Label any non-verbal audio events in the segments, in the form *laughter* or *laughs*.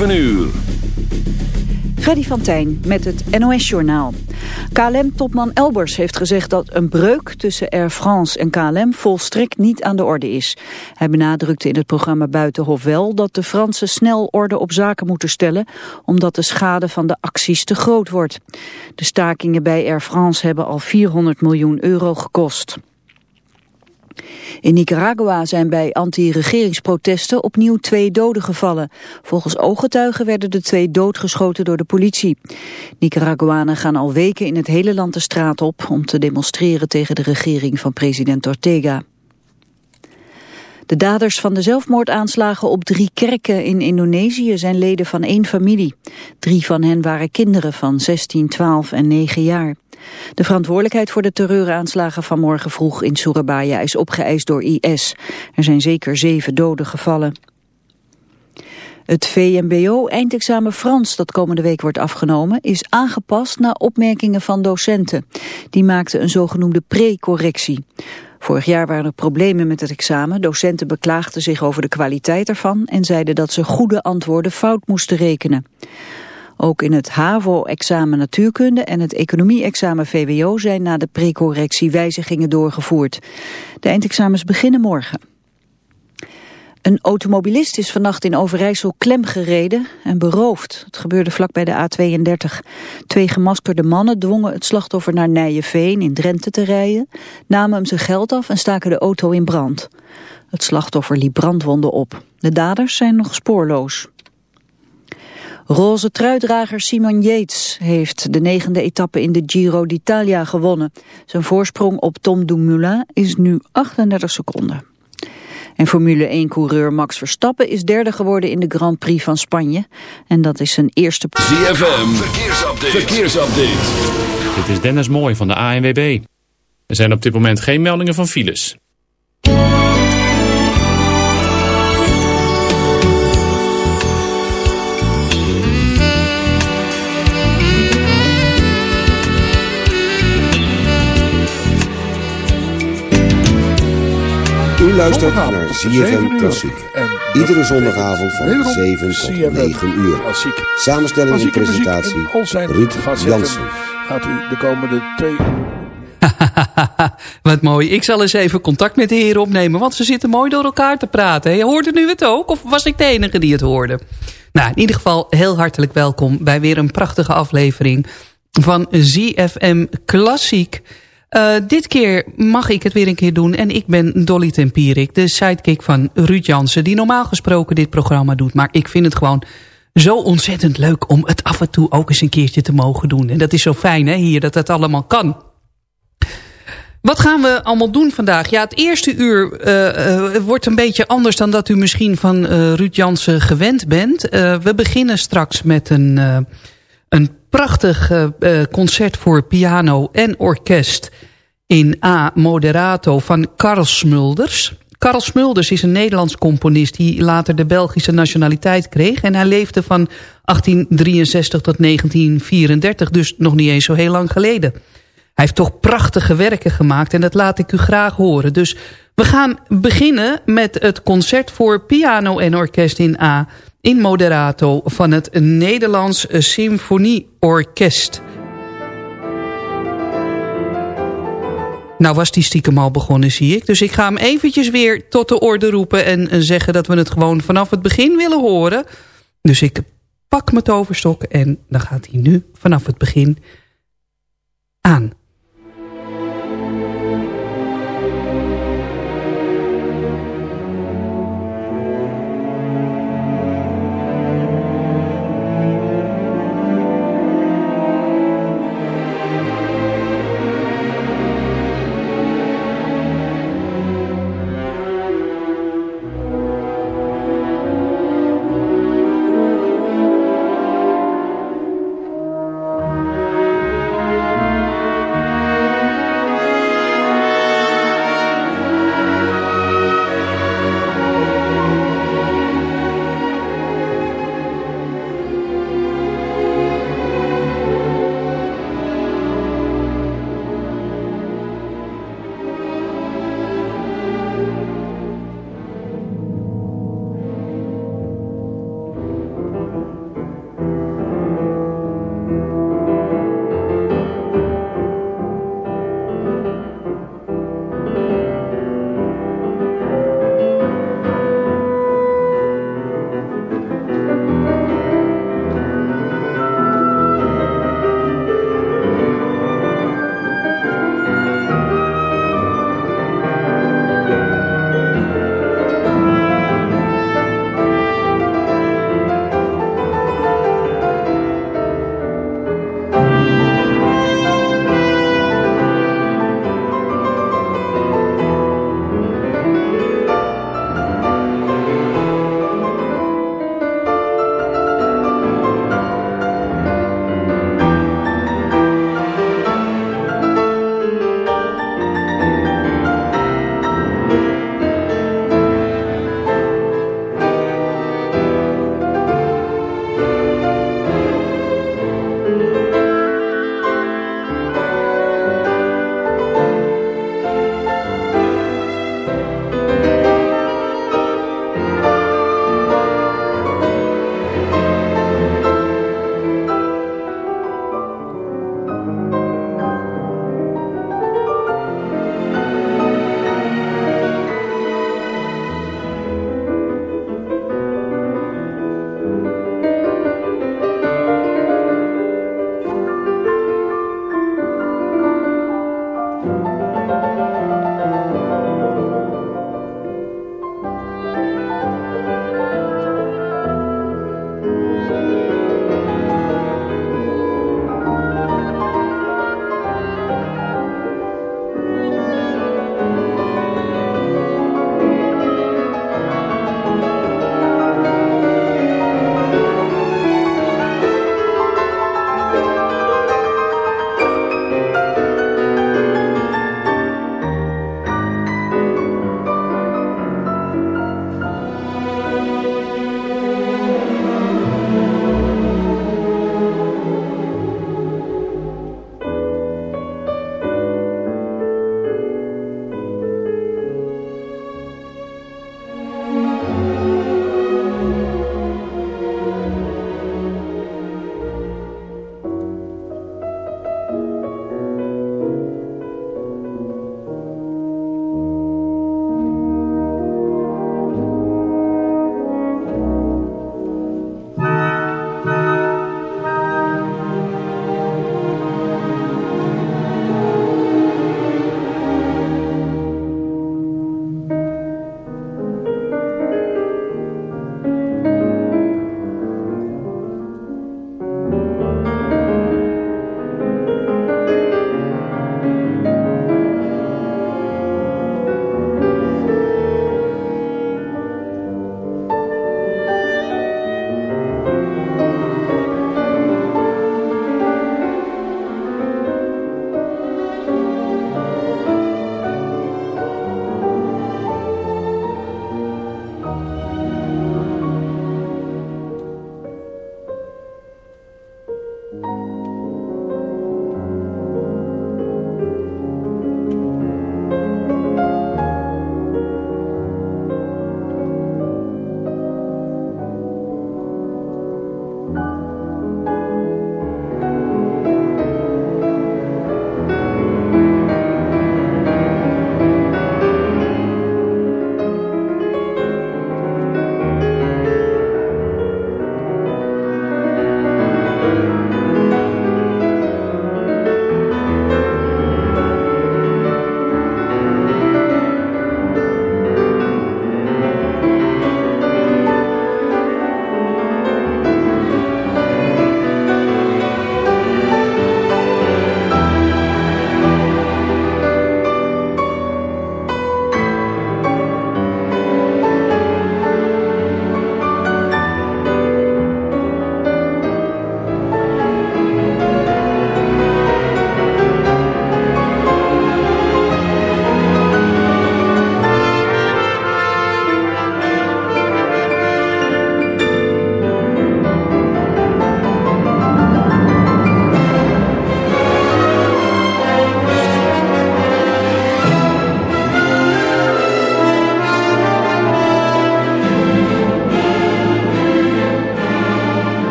7 uur. Freddy van Tijn met het NOS-journaal. KLM-topman Elbers heeft gezegd dat een breuk tussen Air France en KLM volstrekt niet aan de orde is. Hij benadrukte in het programma Buitenhof wel dat de Fransen snel orde op zaken moeten stellen, omdat de schade van de acties te groot wordt. De stakingen bij Air France hebben al 400 miljoen euro gekost. In Nicaragua zijn bij anti-regeringsprotesten opnieuw twee doden gevallen. Volgens ooggetuigen werden de twee doodgeschoten door de politie. Nicaraguanen gaan al weken in het hele land de straat op om te demonstreren tegen de regering van president Ortega. De daders van de zelfmoordaanslagen op drie kerken in Indonesië zijn leden van één familie. Drie van hen waren kinderen van 16, 12 en 9 jaar. De verantwoordelijkheid voor de terreuraanslagen van morgen vroeg in Surabaya is opgeëist door IS. Er zijn zeker zeven doden gevallen. Het VMBO-eindexamen Frans dat komende week wordt afgenomen is aangepast naar opmerkingen van docenten. Die maakten een zogenoemde pre-correctie. Vorig jaar waren er problemen met het examen. Docenten beklaagden zich over de kwaliteit ervan en zeiden dat ze goede antwoorden fout moesten rekenen. Ook in het HAVO-examen natuurkunde en het economie-examen VWO zijn na de precorrectie wijzigingen doorgevoerd. De eindexamens beginnen morgen. Een automobilist is vannacht in Overijssel klemgereden en beroofd. Het gebeurde vlak bij de A32. Twee gemaskerde mannen dwongen het slachtoffer naar Nijenveen in Drenthe te rijden, namen hem zijn geld af en staken de auto in brand. Het slachtoffer liep brandwonden op. De daders zijn nog spoorloos. Roze truidrager Simon Yates heeft de negende etappe in de Giro d'Italia gewonnen. Zijn voorsprong op Tom Dumoulin is nu 38 seconden. En Formule 1-coureur Max Verstappen is derde geworden in de Grand Prix van Spanje. En dat is zijn eerste... ZFM, verkeersupdate. verkeersupdate. Dit is Dennis Mooij van de ANWB. Er zijn op dit moment geen meldingen van files. Luistert naar ZFM Klassiek. Iedere zondagavond van 7 tot 9 uur. Samenstelling en presentatie Ruud Jansen. Gaat u de komende twee uur... *laughs* Wat mooi. Ik zal eens even contact met de heren opnemen. Want ze zitten mooi door elkaar te praten. Hoorde nu het ook? Of was ik de enige die het hoorde? Nou, in ieder geval heel hartelijk welkom bij weer een prachtige aflevering van ZFM Klassiek. Uh, dit keer mag ik het weer een keer doen. En ik ben Dolly Tempierik, de sidekick van Ruud Jansen... die normaal gesproken dit programma doet. Maar ik vind het gewoon zo ontzettend leuk om het af en toe ook eens een keertje te mogen doen. En dat is zo fijn hè, hier, dat dat allemaal kan. Wat gaan we allemaal doen vandaag? Ja, het eerste uur uh, uh, wordt een beetje anders dan dat u misschien van Ruud Jansen gewend bent. we beginnen straks met een, een prachtig concert voor piano en orkest in A. Moderato van Karl Smulders. Karl Smulders is een Nederlands componist die later de Belgische nationaliteit kreeg. En hij leefde van 1863 tot 1934, dus nog niet eens zo heel lang geleden. Hij heeft toch prachtige werken gemaakt en dat laat ik u graag horen. Dus we gaan beginnen met het concert voor piano en orkest in A. In moderato van het Nederlands Symfonieorkest. Nou was die stiekem al begonnen, zie ik. Dus ik ga hem eventjes weer tot de orde roepen... en zeggen dat we het gewoon vanaf het begin willen horen. Dus ik pak mijn toverstok en dan gaat hij nu vanaf het begin aan.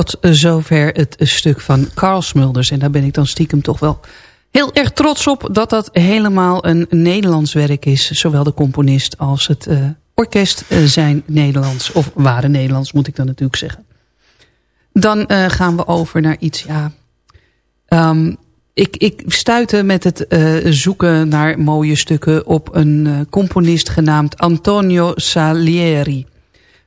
Tot zover het stuk van Carl Smulders. En daar ben ik dan stiekem toch wel heel erg trots op... dat dat helemaal een Nederlands werk is. Zowel de componist als het uh, orkest uh, zijn Nederlands. Of waren Nederlands, moet ik dan natuurlijk zeggen. Dan uh, gaan we over naar iets, ja... Um, ik, ik stuitte met het zoeken naar mooie stukken... op een componist genaamd Antonio Salieri.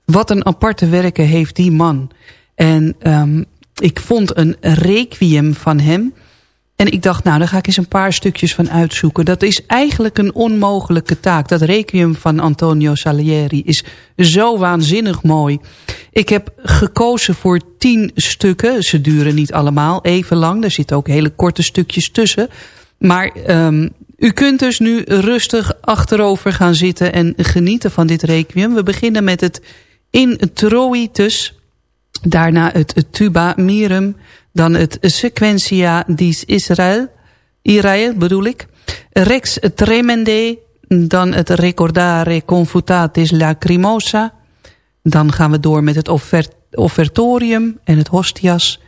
Wat een aparte werken heeft die man... En um, ik vond een requiem van hem. En ik dacht, nou, daar ga ik eens een paar stukjes van uitzoeken. Dat is eigenlijk een onmogelijke taak. Dat requiem van Antonio Salieri is zo waanzinnig mooi. Ik heb gekozen voor tien stukken. Ze duren niet allemaal even lang. Er zitten ook hele korte stukjes tussen. Maar um, u kunt dus nu rustig achterover gaan zitten en genieten van dit requiem. We beginnen met het Introitus Daarna het tuba mirum. Dan het sequentia dis Israel. Israel bedoel ik. Rex tremende. Dan het recordare confutatis lacrimosa. Dan gaan we door met het offertorium en het hostias.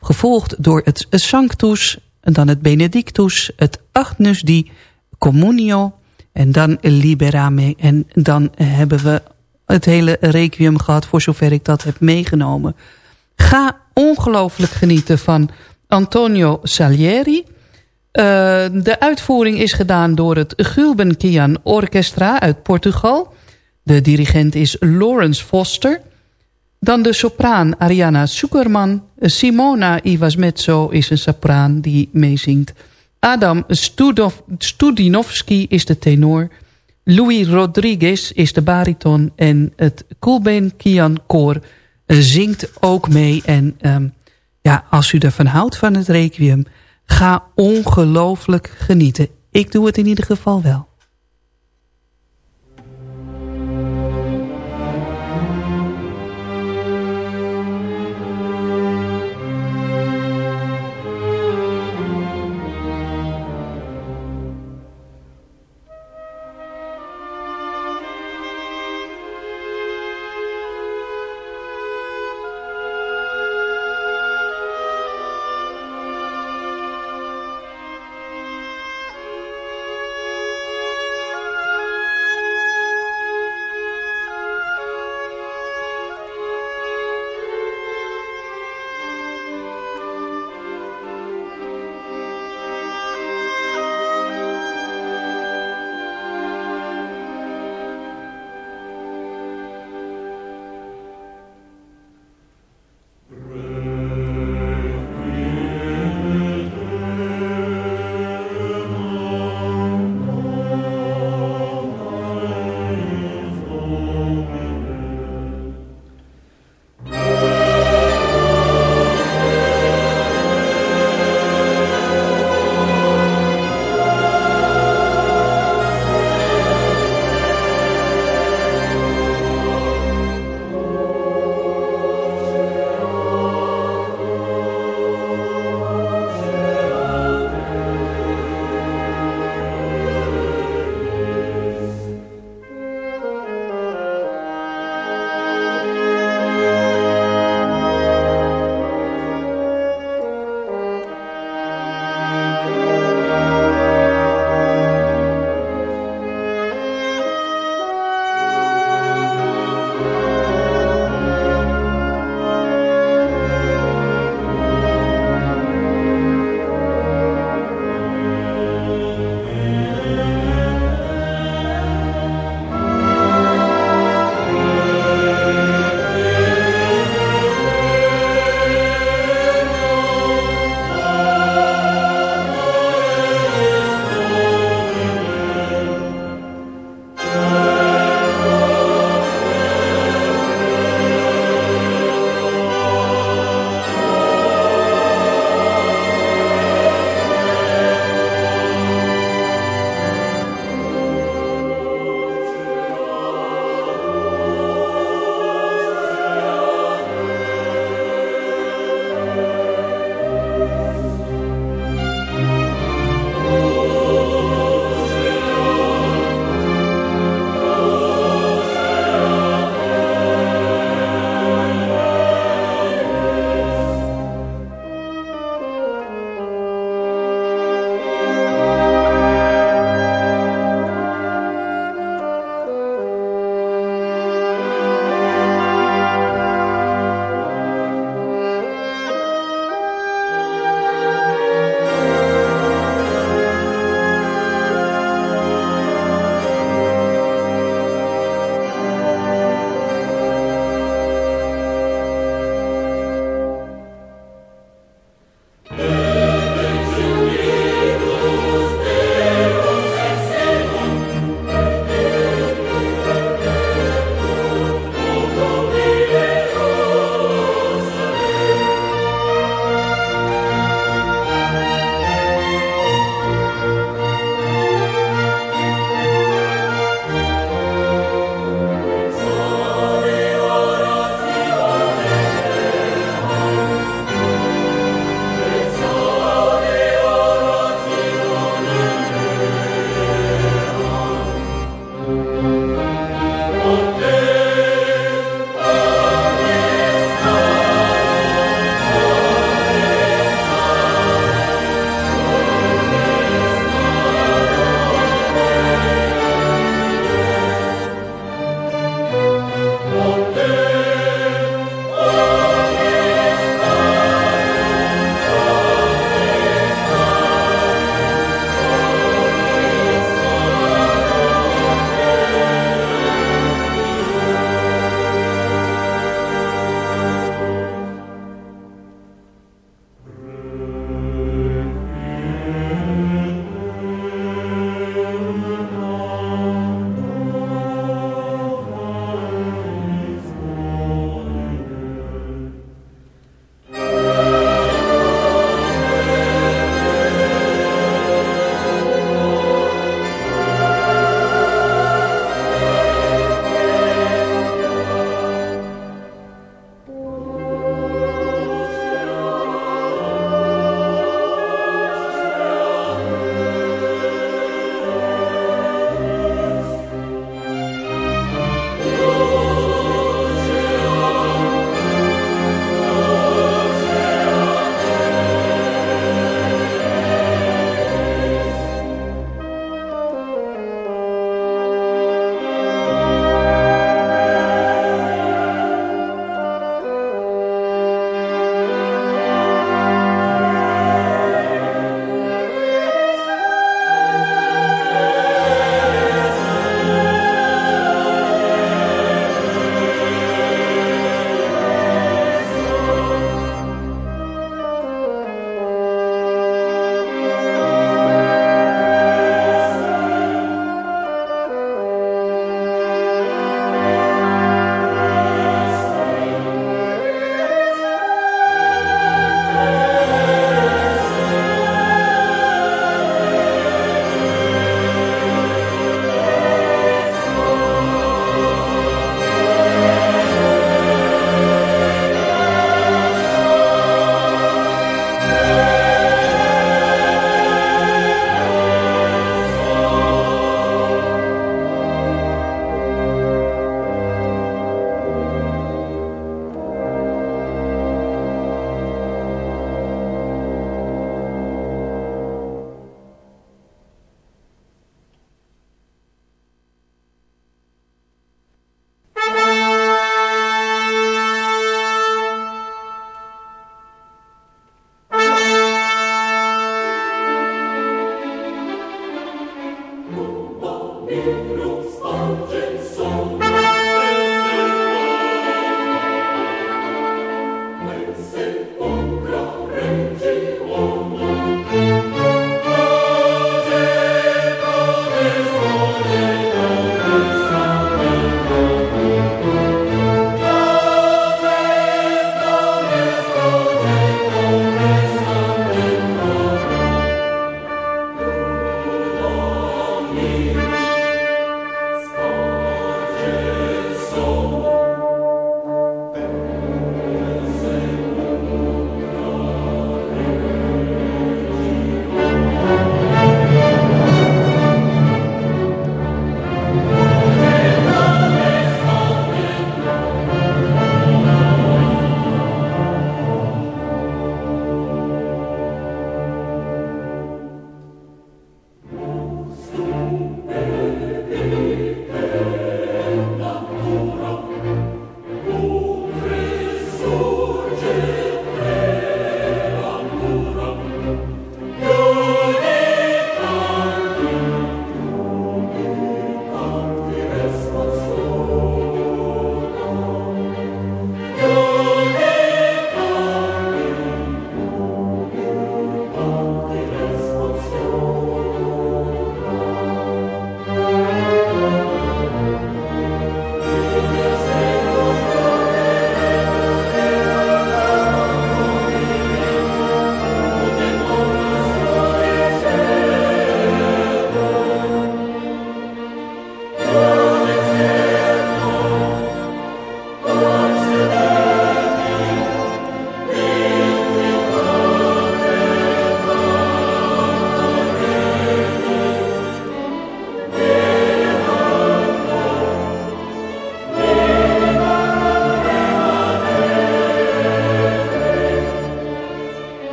Gevolgd door het sanctus. En dan het benedictus. Het agnus di communio. En dan liberame. En dan hebben we het hele requiem gehad... voor zover ik dat heb meegenomen. Ga ongelooflijk genieten van Antonio Salieri. Uh, de uitvoering is gedaan door het Gulbenkian Orchestra uit Portugal. De dirigent is Lawrence Foster. Dan de sopraan Ariana Zuckerman. Simona Ivasmezzo is een sopraan die meezingt. Adam Studinovski is de tenor. Louis Rodriguez is de bariton en het Coolbeen Kian Koor eh, zingt ook mee. En um, ja, als u ervan houdt van het requiem, ga ongelooflijk genieten. Ik doe het in ieder geval wel.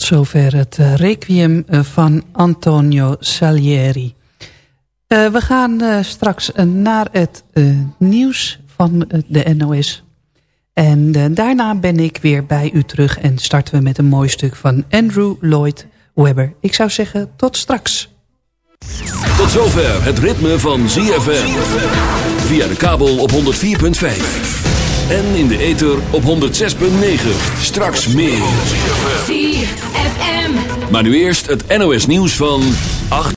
Tot zover het eh, requiem eh, van Antonio Salieri. Uh, we gaan straks naar het nieuws van de NOS. En daarna ben ik weer bij u terug en starten we met een mooi stuk van Andrew Lloyd Webber. Ik zou zeggen, tot straks. Tot zover het ritme van ZFM. Via de kabel op 104.5. En in de ether op 106.9. Straks meer. Maar nu eerst het NOS nieuws van 8.